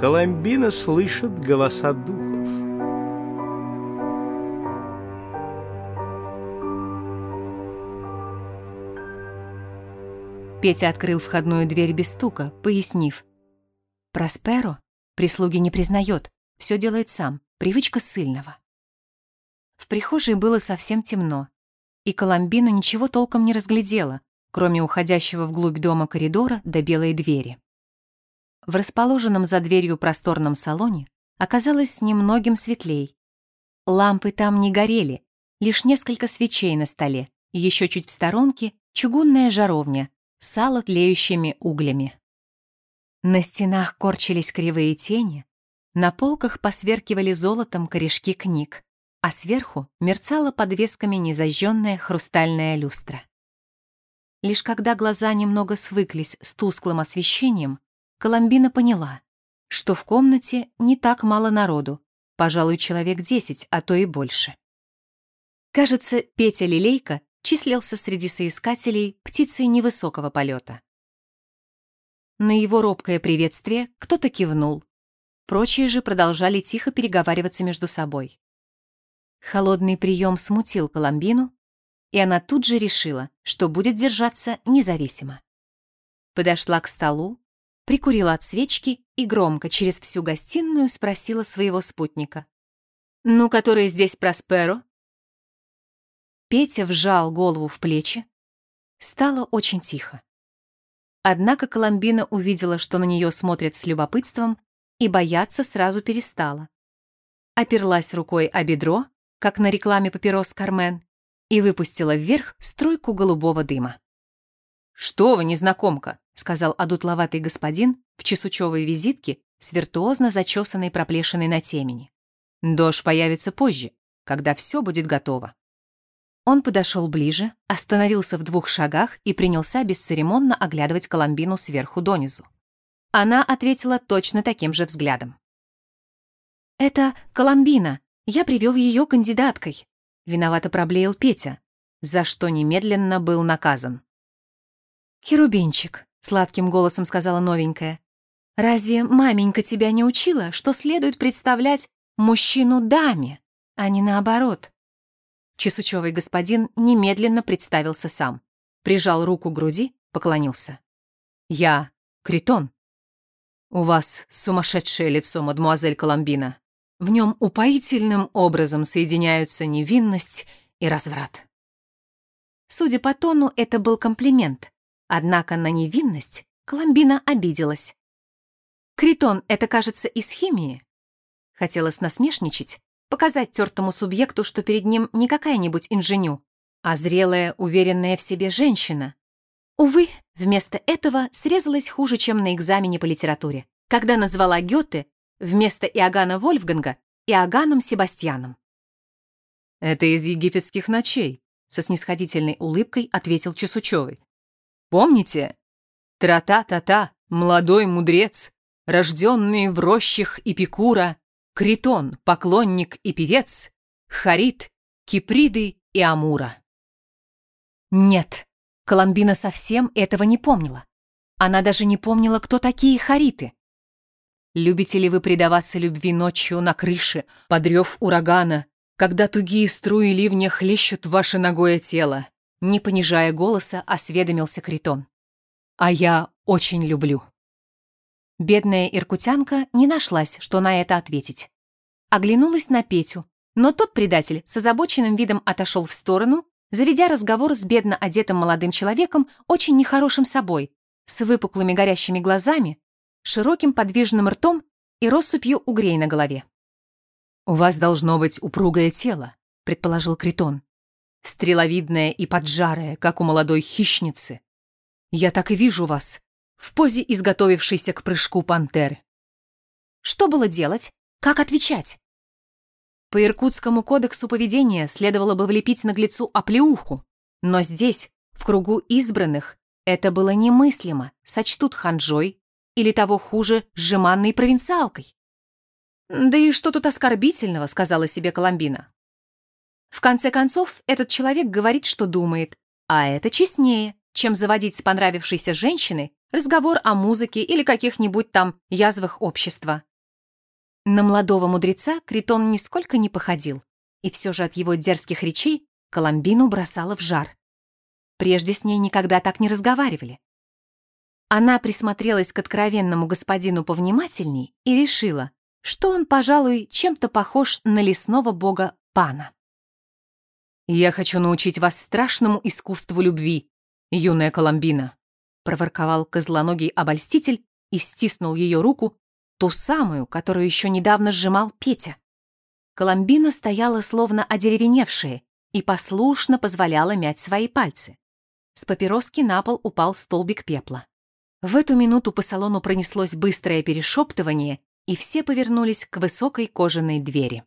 Коломбина слышит голоса духов. Петя открыл входную дверь без стука, пояснив. «Просперо прислуги не признает, все делает сам, привычка ссыльного». В прихожей было совсем темно, и Коломбина ничего толком не разглядела, кроме уходящего вглубь дома коридора до белой двери. В расположенном за дверью просторном салоне оказалось немногим светлей. Лампы там не горели, лишь несколько свечей на столе, еще чуть в сторонке чугунная жаровня, сало тлеющими углями. На стенах корчились кривые тени, на полках посверкивали золотом корешки книг, а сверху мерцала подвесками незажженная хрустальная люстра. Лишь когда глаза немного свыклись с тусклым освещением, Коломбина поняла, что в комнате не так мало народу, пожалуй, человек десять, а то и больше. Кажется, Петя Лилейка числился среди соискателей птицей невысокого полета. На его робкое приветствие кто-то кивнул. Прочие же продолжали тихо переговариваться между собой. Холодный прием смутил Коломбину, и она тут же решила, что будет держаться независимо. Подошла к столу, прикурила от свечки и громко через всю гостиную спросила своего спутника. «Ну, который здесь Просперо?» Петя вжал голову в плечи. Стало очень тихо. Однако Коломбина увидела, что на нее смотрят с любопытством, и бояться сразу перестала. Оперлась рукой о бедро, как на рекламе папирос Кармен, и выпустила вверх струйку голубого дыма. «Что вы, незнакомка!» — сказал одутловатый господин в чесучевой визитке с виртуозно зачесанной проплешиной на темени. «Дождь появится позже, когда все будет готово». Он подошел ближе, остановился в двух шагах и принялся бесцеремонно оглядывать Коломбину сверху донизу. Она ответила точно таким же взглядом. «Это Коломбина. Я привел ее кандидаткой», — виновато проблеял Петя, за что немедленно был наказан. «Херубинчик», — сладким голосом сказала новенькая, «разве маменька тебя не учила, что следует представлять мужчину даме, а не наоборот?» Чесучевый господин немедленно представился сам. Прижал руку к груди, поклонился. «Я Критон». «У вас сумасшедшее лицо, мадмуазель Коломбина. В нем упоительным образом соединяются невинность и разврат». Судя по тону, это был комплимент. Однако на невинность Коломбина обиделась. «Критон — это, кажется, из химии?» Хотелось насмешничать, показать тертому субъекту, что перед ним не какая-нибудь инженю, а зрелая, уверенная в себе женщина. Увы, вместо этого срезалась хуже, чем на экзамене по литературе, когда назвала Гёте вместо Иоганна Вольфганга Иоганном Себастьяном. «Это из египетских ночей», — со снисходительной улыбкой ответил Чесучевый. «Помните? Тра-та-та-та, молодой мудрец, рожденный в рощах Эпикура, Критон, поклонник и певец, Харит, Киприды и Амура. Нет, Коломбина совсем этого не помнила. Она даже не помнила, кто такие Хариты. Любите ли вы предаваться любви ночью на крыше, под рев урагана, когда тугие струи ливня хлещут ваше ногое тело? Не понижая голоса, осведомился Критон. А я очень люблю. Бедная иркутянка не нашлась, что на это ответить. Оглянулась на Петю, но тот предатель с озабоченным видом отошел в сторону, заведя разговор с бедно одетым молодым человеком, очень нехорошим собой, с выпуклыми горящими глазами, широким подвижным ртом и россыпью угрей на голове. «У вас должно быть упругое тело», — предположил Критон. «Стреловидное и поджарое, как у молодой хищницы. Я так и вижу вас, в позе изготовившейся к прыжку пантеры. Что было делать? Как отвечать? По Иркутскому кодексу поведения следовало бы влепить наглецу оплеуху, но здесь, в кругу избранных, это было немыслимо, сочтут ханжой или того хуже, сжиманной провинциалкой. «Да и что тут оскорбительного», — сказала себе Коломбина. В конце концов, этот человек говорит, что думает, а это честнее, чем заводить с понравившейся женщиной разговор о музыке или каких-нибудь там язвах общества. На молодого мудреца Критон нисколько не походил, и все же от его дерзких речей Коломбину бросала в жар. Прежде с ней никогда так не разговаривали. Она присмотрелась к откровенному господину повнимательней и решила, что он, пожалуй, чем-то похож на лесного бога Пана. «Я хочу научить вас страшному искусству любви, юная Коломбина», проворковал козлоногий обольститель и стиснул ее руку, ту самую, которую еще недавно сжимал Петя. Коломбина стояла словно одеревеневшая и послушно позволяла мять свои пальцы. С папироски на пол упал столбик пепла. В эту минуту по салону пронеслось быстрое перешептывание, и все повернулись к высокой кожаной двери.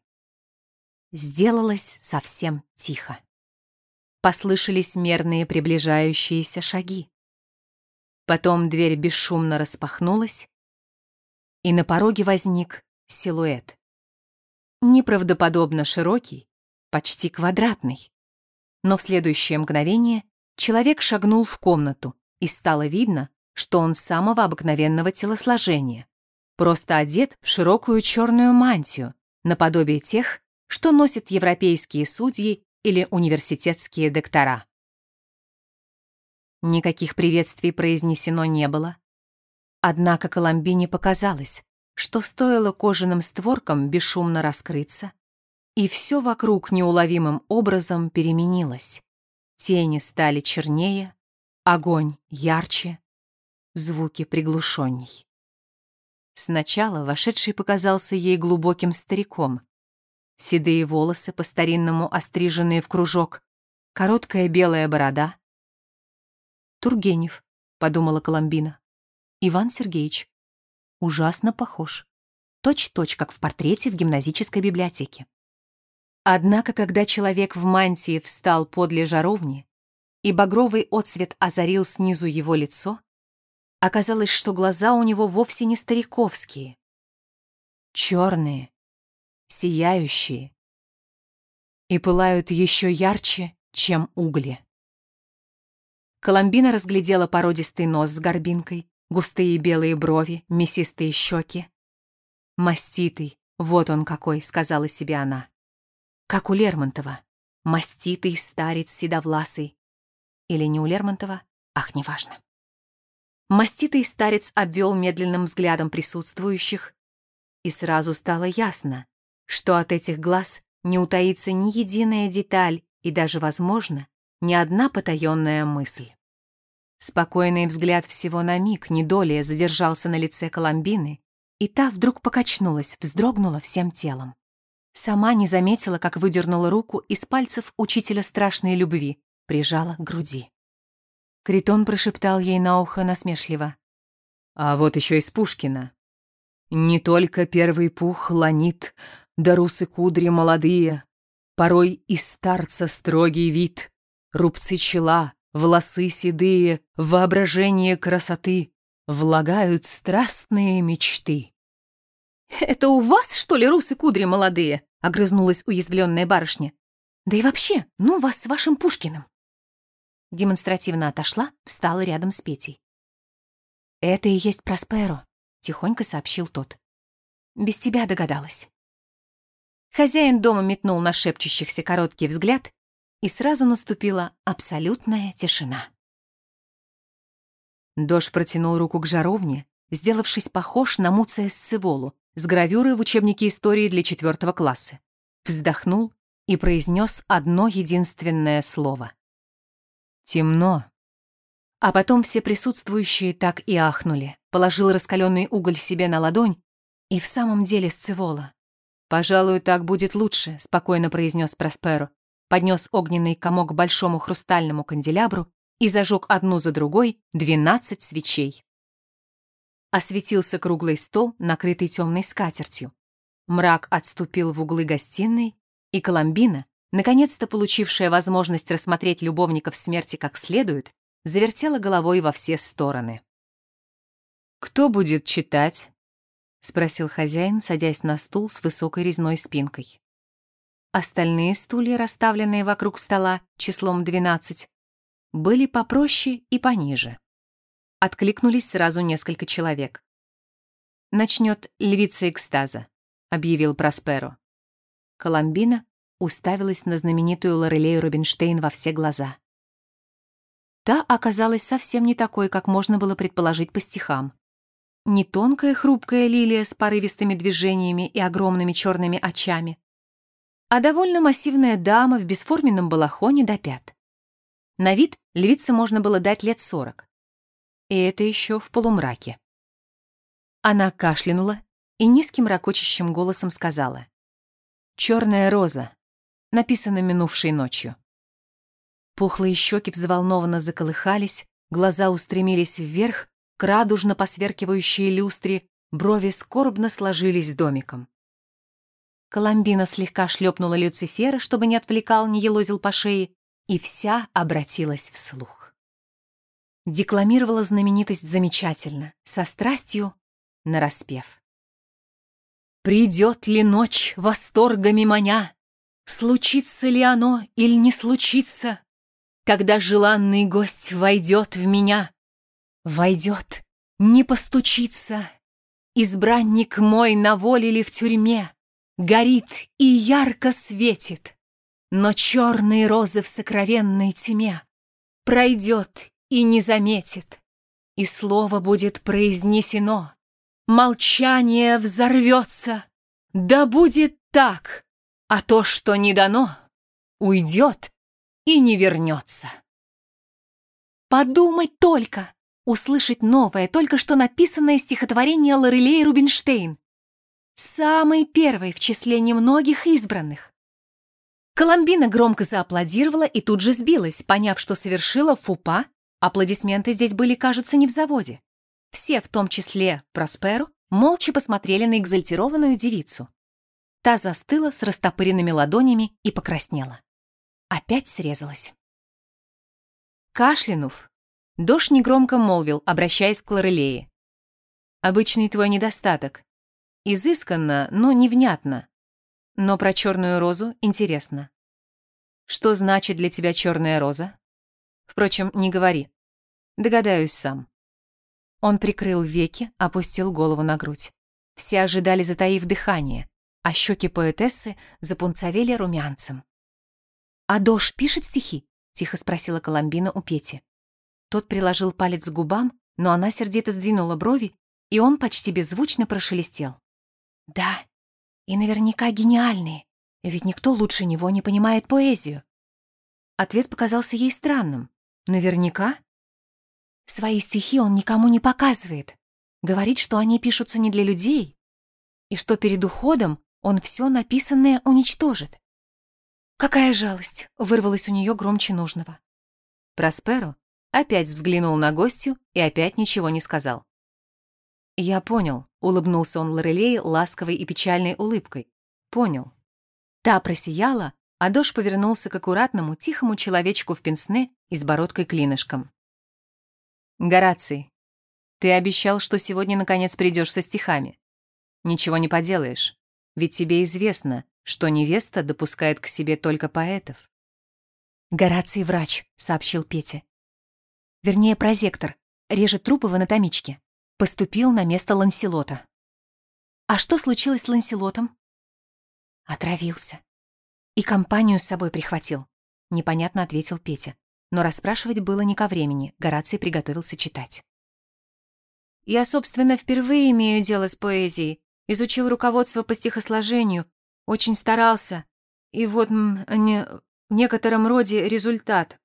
Сделалось совсем тихо. Послышались мерные приближающиеся шаги. Потом дверь бесшумно распахнулась, и на пороге возник силуэт. Неправдоподобно широкий, почти квадратный. Но в следующее мгновение человек шагнул в комнату, и стало видно, что он самого обыкновенного телосложения, просто одет в широкую черную мантию, наподобие тех, что носят европейские судьи или университетские доктора. Никаких приветствий произнесено не было. Однако Коломбине показалось, что стоило кожаным створкам бесшумно раскрыться, и все вокруг неуловимым образом переменилось. Тени стали чернее, огонь ярче, звуки приглушенней. Сначала вошедший показался ей глубоким стариком, седые волосы, по-старинному остриженные в кружок, короткая белая борода. «Тургенев», — подумала Коломбина. «Иван Сергеевич. Ужасно похож. Точь-точь, как в портрете в гимназической библиотеке». Однако, когда человек в мантии встал подле жаровни, и багровый отсвет озарил снизу его лицо, оказалось, что глаза у него вовсе не стариковские. Черные, сияющие и пылают еще ярче, чем угли. Коломбина разглядела породистый нос с горбинкой, густые белые брови, мясистые щеки. «Маститый, вот он какой», — сказала себе она. «Как у Лермонтова. Маститый старец седовласый». Или не у Лермонтова? Ах, неважно. Маститый старец обвел медленным взглядом присутствующих, и сразу стало ясно, что от этих глаз не утаится ни единая деталь и даже, возможно, ни одна потаенная мысль. Спокойный взгляд всего на миг, недолее задержался на лице Коломбины, и та вдруг покачнулась, вздрогнула всем телом. Сама не заметила, как выдернула руку из пальцев учителя страшной любви, прижала к груди. Критон прошептал ей на ухо насмешливо. «А вот еще из Пушкина. Не только первый пух ланит, да русы кудри молодые, Порой и старца строгий вид, Рубцы чела, волосы седые, Воображение красоты Влагают страстные мечты. «Это у вас, что ли, русы кудри молодые?» — огрызнулась уязвленная барышня. «Да и вообще, ну вас с вашим Пушкиным!» Демонстративно отошла, встала рядом с Петей. «Это и есть Просперо», — тихонько сообщил тот. «Без тебя догадалась». Хозяин дома метнул на шепчущихся короткий взгляд, и сразу наступила абсолютная тишина. Дож протянул руку к жаровне, сделавшись похож на Муция Сцеволу с гравюрой в учебнике истории для четвертого класса. Вздохнул и произнес одно единственное слово. «Темно». А потом все присутствующие так и ахнули. Положил раскаленный уголь себе на ладонь, и в самом деле Сцевола, «Пожалуй, так будет лучше», — спокойно произнес Просперо. Поднес огненный комок к большому хрустальному канделябру и зажег одну за другой двенадцать свечей. Осветился круглый стол, накрытый темной скатертью. Мрак отступил в углы гостиной, и Коломбина, наконец-то получившая возможность рассмотреть любовников смерти как следует, завертела головой во все стороны. «Кто будет читать?» — спросил хозяин, садясь на стул с высокой резной спинкой. Остальные стулья, расставленные вокруг стола числом 12, были попроще и пониже. Откликнулись сразу несколько человек. Начнет львица экстаза. объявил Просперо. Коломбина уставилась на знаменитую Лорелею Рубинштейн во все глаза. Та оказалась совсем не такой, как можно было предположить по стихам. Не тонкая хрупкая лилия с порывистыми движениями и огромными черными очами, а довольно массивная дама в бесформенном балахоне до пят. На вид львице можно было дать лет сорок. И это еще в полумраке. Она кашлянула и низким ракочащим голосом сказала. «Черная роза», написано минувшей ночью. Пухлые щеки взволнованно заколыхались, глаза устремились вверх, радужно посверкивающей люстре, брови скорбно сложились домиком. Коломбина слегка шлепнула Люцифера, чтобы не отвлекал, не елозил по шее, и вся обратилась вслух. Декламировала знаменитость замечательно, со страстью, нараспев. «Придет ли ночь восторгами маня? Случится ли оно или не случится? Когда желанный гость войдет в меня, Войдет, не постучится. Избранник мой на воле ли в тюрьме, Горит и ярко светит, Но черные розы в сокровенной тьме Пройдет и не заметит, И слово будет произнесено, Молчание взорвется, Да будет так, а то, что не дано, Уйдет и не вернется. Подумать только! Услышать новое, только что написанное стихотворение Лорелей Рубинштейн. Самый первый в числе немногих избранных. Коломбина громко зааплодировала и тут же сбилась, поняв, что совершила фупа. Аплодисменты здесь были, кажется, не в заводе. Все, в том числе Просперу, молча посмотрели на экзальтированную девицу. Та застыла с растопыренными ладонями и покраснела. Опять срезалась. Кашлянув, Дош негромко молвил, обращаясь к Лорелее. «Обычный твой недостаток. Изысканно, но невнятно. Но про черную розу интересно. Что значит для тебя черная роза? Впрочем, не говори. Догадаюсь сам». Он прикрыл веки, опустил голову на грудь. Все ожидали, затаив дыхание, а щеки поэтессы запунцовели румянцем. «А Дош пишет стихи?» — тихо спросила Коломбина у Пети. Тот приложил палец к губам, но она сердито сдвинула брови, и он почти беззвучно прошелестел. «Да, и наверняка гениальные, ведь никто лучше него не понимает поэзию». Ответ показался ей странным. «Наверняка?» Свои стихи он никому не показывает. Говорит, что они пишутся не для людей, и что перед уходом он все написанное уничтожит. «Какая жалость!» — вырвалась у нее громче нужного. Просперо, опять взглянул на гостью и опять ничего не сказал. «Я понял», — улыбнулся он Лорелей ласковой и печальной улыбкой. «Понял». Та просияла, а Дош повернулся к аккуратному, тихому человечку в пенсне и с бородкой-клинышком. «Гораций, ты обещал, что сегодня наконец придешь со стихами. Ничего не поделаешь, ведь тебе известно, что невеста допускает к себе только поэтов». «Гораций врач», — сообщил Петя. Вернее, прозектор. Режет трупы в анатомичке. Поступил на место Ланселота. А что случилось с Ланселотом? Отравился. И компанию с собой прихватил. Непонятно ответил Петя. Но расспрашивать было не ко времени. Гораций приготовился читать. Я, собственно, впервые имею дело с поэзией. Изучил руководство по стихосложению. Очень старался. И вот в некотором роде результат.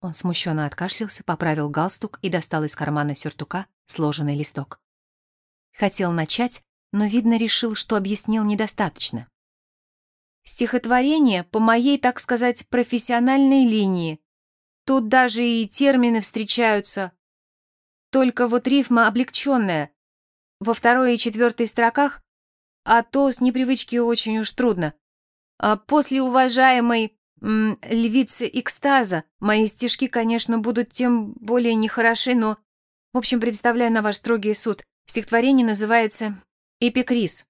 Он смущенно откашлялся, поправил галстук и достал из кармана сюртука сложенный листок. Хотел начать, но, видно, решил, что объяснил недостаточно. Стихотворение по моей, так сказать, профессиональной линии. Тут даже и термины встречаются. Только вот рифма облегченная. Во второй и четвертой строках, а то с непривычки очень уж трудно. А после уважаемой львицы экстаза. Мои стишки, конечно, будут тем более нехороши, но... В общем, представляю на ваш строгий суд. Стихотворение называется «Эпикриз».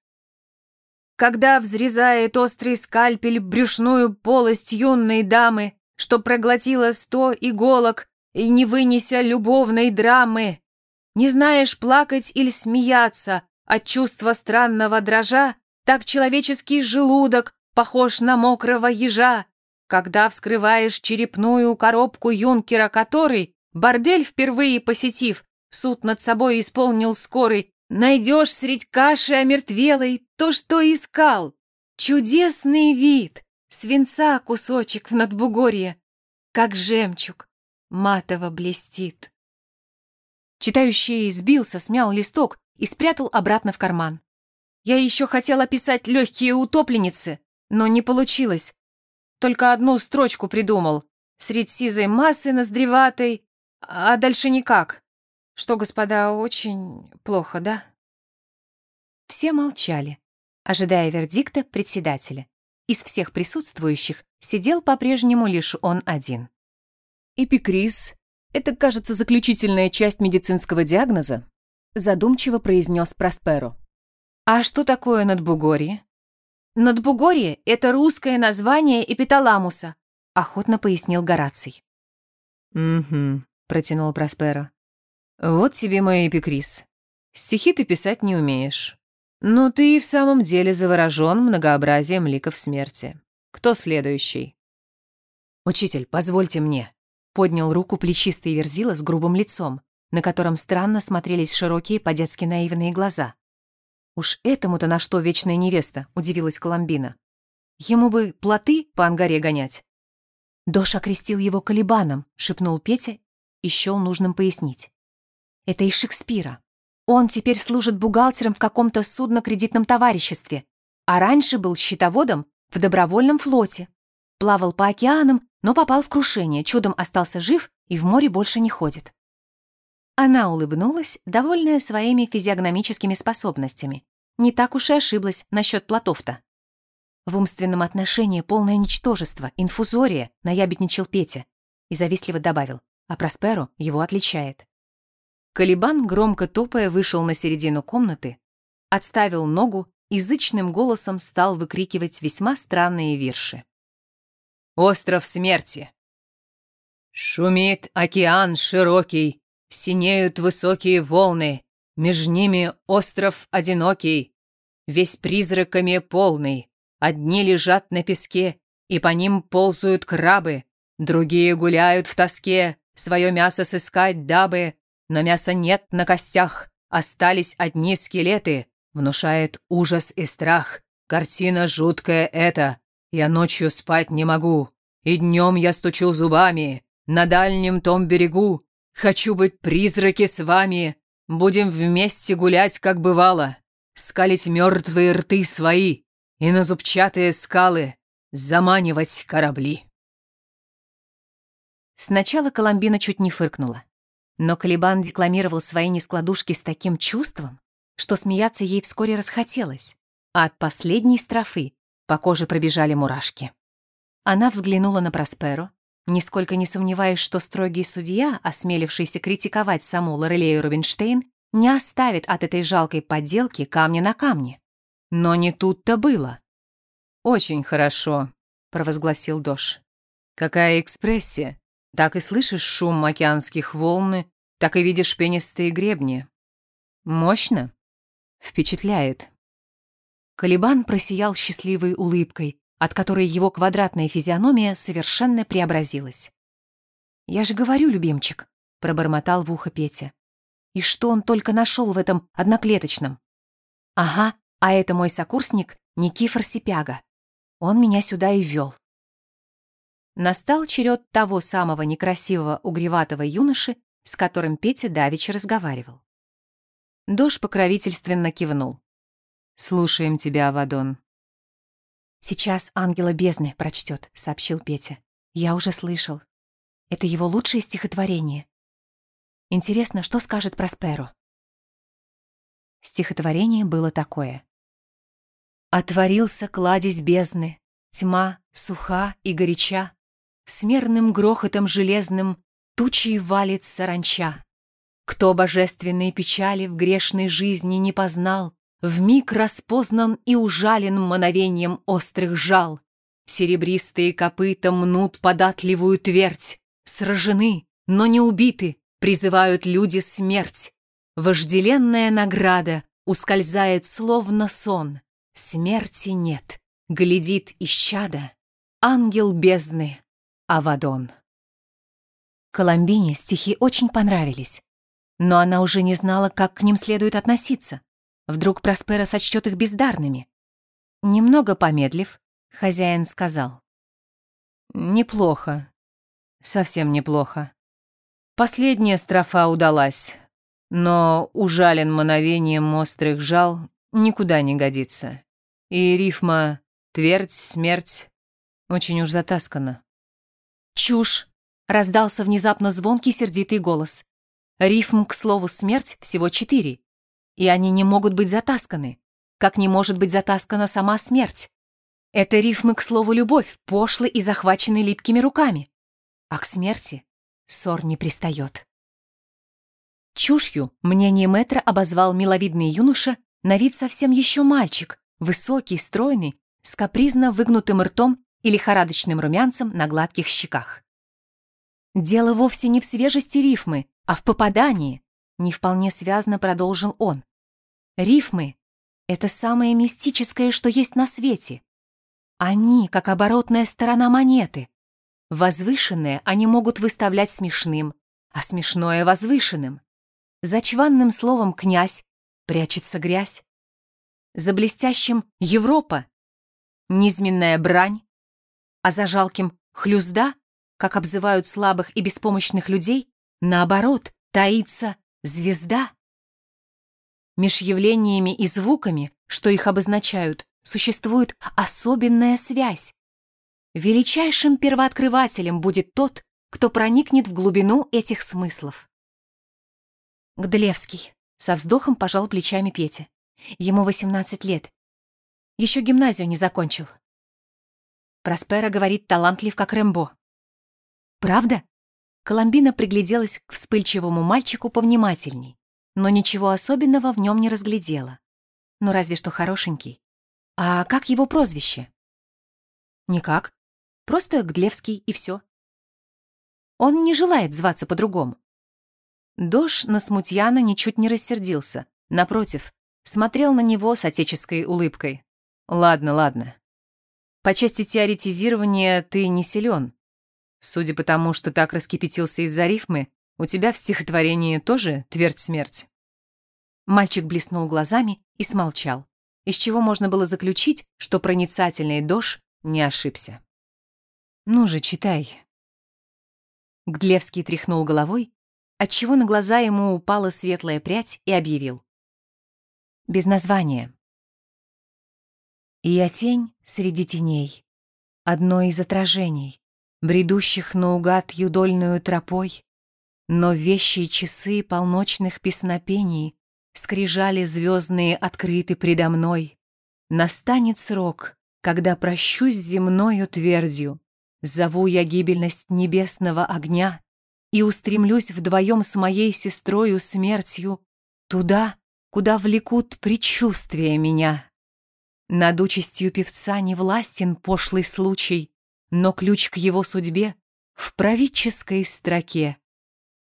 Когда взрезает острый скальпель брюшную полость юной дамы, что проглотила сто иголок и не вынеся любовной драмы, не знаешь, плакать или смеяться от чувства странного дрожа, так человеческий желудок похож на мокрого ежа, когда вскрываешь черепную коробку юнкера, который, бордель впервые посетив, суд над собой исполнил скорый, найдешь средь каши омертвелой то, что искал. Чудесный вид, свинца кусочек в надбугорье, как жемчуг, матово блестит. Читающий сбился, смял листок и спрятал обратно в карман. Я еще хотел описать легкие утопленницы, но не получилось. Только одну строчку придумал. Средь сизой массы ноздреватой, а дальше никак. Что, господа, очень плохо, да? Все молчали, ожидая вердикта председателя. Из всех присутствующих сидел по-прежнему лишь он один. «Эпикриз — это, кажется, заключительная часть медицинского диагноза», задумчиво произнес Просперо. «А что такое надбугорье?» «Надбугорье — это русское название эпиталамуса», охотно пояснил Гораций. «Угу», — протянул Просперо. «Вот тебе мой эпикриз. Стихи ты писать не умеешь. Но ты и в самом деле заворожен многообразием ликов смерти. Кто следующий?» «Учитель, позвольте мне», — поднял руку плечистый верзила с грубым лицом, на котором странно смотрелись широкие по-детски наивные глаза. «Уж этому-то на что вечная невеста?» — удивилась Коломбина. «Ему бы плоты по ангаре гонять». «Дош окрестил его Калибаном», — шепнул Петя и счел нужным пояснить. «Это из Шекспира. Он теперь служит бухгалтером в каком-то судно-кредитном товариществе, а раньше был счетоводом в добровольном флоте. Плавал по океанам, но попал в крушение, чудом остался жив и в море больше не ходит. Она улыбнулась, довольная своими физиогномическими способностями. Не так уж и ошиблась насчет плотов-то. В умственном отношении полное ничтожество, инфузория, наябедничал Петя и завистливо добавил, а Просперо его отличает. Калибан, громко топая, вышел на середину комнаты, отставил ногу и зычным голосом стал выкрикивать весьма странные вирши. «Остров смерти!» Шумит океан широкий, Синеют высокие волны, меж ними остров одинокий, Весь призраками полный. Одни лежат на песке, и по ним ползают крабы, Другие гуляют в тоске, свое мясо сыскать дабы, Но мяса нет на костях, остались одни скелеты, Внушает ужас и страх. Картина жуткая эта. Я ночью спать не могу, и днем я стучу зубами На дальнем том берегу, Хочу быть призраки с вами. Будем вместе гулять, как бывало. Скалить мертвые рты свои и на зубчатые скалы заманивать корабли. Сначала Коломбина чуть не фыркнула. Но Калибан декламировал свои нескладушки с таким чувством, что смеяться ей вскоре расхотелось, а от последней строфы по коже пробежали мурашки. Она взглянула на Просперо, нисколько не сомневаясь, что строгий судья, осмелившийся критиковать саму Лорелею Рубинштейн, не оставит от этой жалкой подделки камня на камне. Но не тут-то было. «Очень хорошо», — провозгласил Дош. «Какая экспрессия! Так и слышишь шум океанских волн, так и видишь пенистые гребни. Мощно? Впечатляет». Калибан просиял счастливой улыбкой, от которой его квадратная физиономия совершенно преобразилась. «Я же говорю, любимчик», — пробормотал в ухо Петя. «И что он только нашел в этом одноклеточном?» «Ага, а это мой сокурсник Никифор Сипяга. Он меня сюда и ввел». Настал черед того самого некрасивого угреватого юноши, с которым Петя давеча разговаривал. Дош покровительственно кивнул. «Слушаем тебя, Авадон». «Сейчас ангела бездны прочтет», — сообщил Петя. «Я уже слышал. Это его лучшее стихотворение. Интересно, что скажет Просперо?» Стихотворение было такое. «Отворился кладезь бездны, тьма суха и горяча, с мерным грохотом железным тучей валит саранча. Кто божественной печали в грешной жизни не познал, в миг распознан и ужален мановением острых жал. Серебристые копыта мнут податливую твердь, сражены, но не убиты, призывают люди смерть. Вожделенная награда ускользает словно сон, смерти нет, глядит из чада, ангел бездны, Авадон. Коломбине стихи очень понравились, но она уже не знала, как к ним следует относиться. Вдруг Проспера сочтет их бездарными. Немного помедлив, хозяин сказал. «Неплохо. Совсем неплохо. Последняя строфа удалась, но ужален мановением острых жал никуда не годится. И рифма «твердь, смерть» очень уж затаскана. «Чушь!» — раздался внезапно звонкий сердитый голос. Рифм к слову «смерть» всего четыре, и они не могут быть затасканы, как не может быть затаскана сама смерть. Это рифмы к слову «любовь», пошлы и захвачены липкими руками. А к смерти ссор не пристает. Чушью мнение мэтра обозвал миловидный юноша, на вид совсем еще мальчик, высокий, стройный, с капризно выгнутым ртом и лихорадочным румянцем на гладких щеках. Дело вовсе не в свежести рифмы, а в попадании, не вполне связно продолжил он. Рифмы — это самое мистическое, что есть на свете. Они, как оборотная сторона монеты. Возвышенное они могут выставлять смешным, а смешное — возвышенным. За чванным словом «князь» прячется грязь. За блестящим «Европа» — низменная брань, а за жалким «хлюзда», как обзывают слабых и беспомощных людей, наоборот, таится звезда. Меж явлениями и звуками, что их обозначают, существует особенная связь. Величайшим первооткрывателем будет тот, кто проникнет в глубину этих смыслов. Гдлевский. Со вздохом пожал плечами Петя. Ему 18 лет. Еще гимназию не закончил. Проспера говорит, талантлив, как Рэмбо. Правда? Коломбина пригляделась к вспыльчивому мальчику повнимательней, но ничего особенного в нем не разглядела. Ну, разве что хорошенький. А как его прозвище? Никак. Просто Гдлевский и все. Он не желает зваться по-другому. Дош на Смутьяна ничуть не рассердился. Напротив, смотрел на него с отеческой улыбкой. «Ладно, ладно. По части теоретизирования ты не силен. Судя по тому, что так раскипятился из-за рифмы, у тебя в стихотворении тоже твердь-смерть». Мальчик блеснул глазами и смолчал, из чего можно было заключить, что проницательный Дош не ошибся. «Ну же, читай». Гдлевский тряхнул головой отчего на глаза ему упала светлая прядь и объявил. Без названия. И я тень среди теней, одно из отражений, бредущих наугад юдольную тропой, но вещи часы полночных песнопений скрижали звездные открыты предо мной. Настанет срок, когда прощусь земною твердью, зову я гибельность небесного огня и устремлюсь вдвоем с моей сестрою смертью туда, куда влекут предчувствия меня. Над участью певца не властен пошлый случай, но ключ к его судьбе в правительской строке.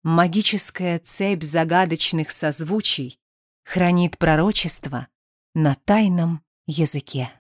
Магическая цепь загадочных созвучий хранит пророчество на тайном языке.